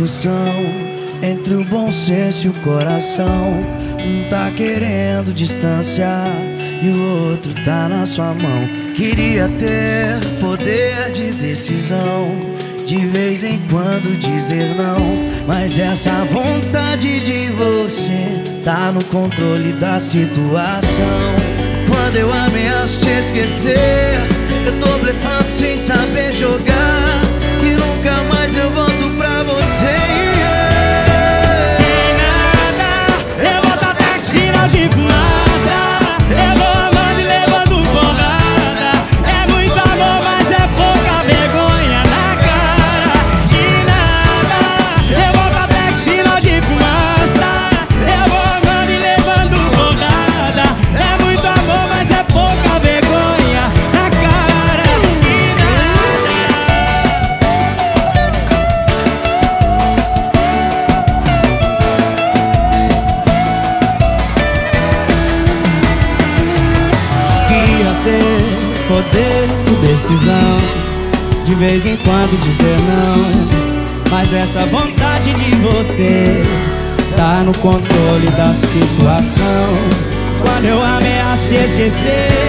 discussão entre o bom senso e o coração. Um tá querendo distanciar e o outro tá na sua mão. Queria ter poder de decisão. De vez em quando dizer não, mas essa vontade de você tá no controle da situação. Quando eu ameaço te esquecer, eu tô blefando sem saber jogar. Ter poder de decisão. De vez em quando dizer não. Mas essa vontade de você Tá no controle da situação. Quando eu ameaço te esquecer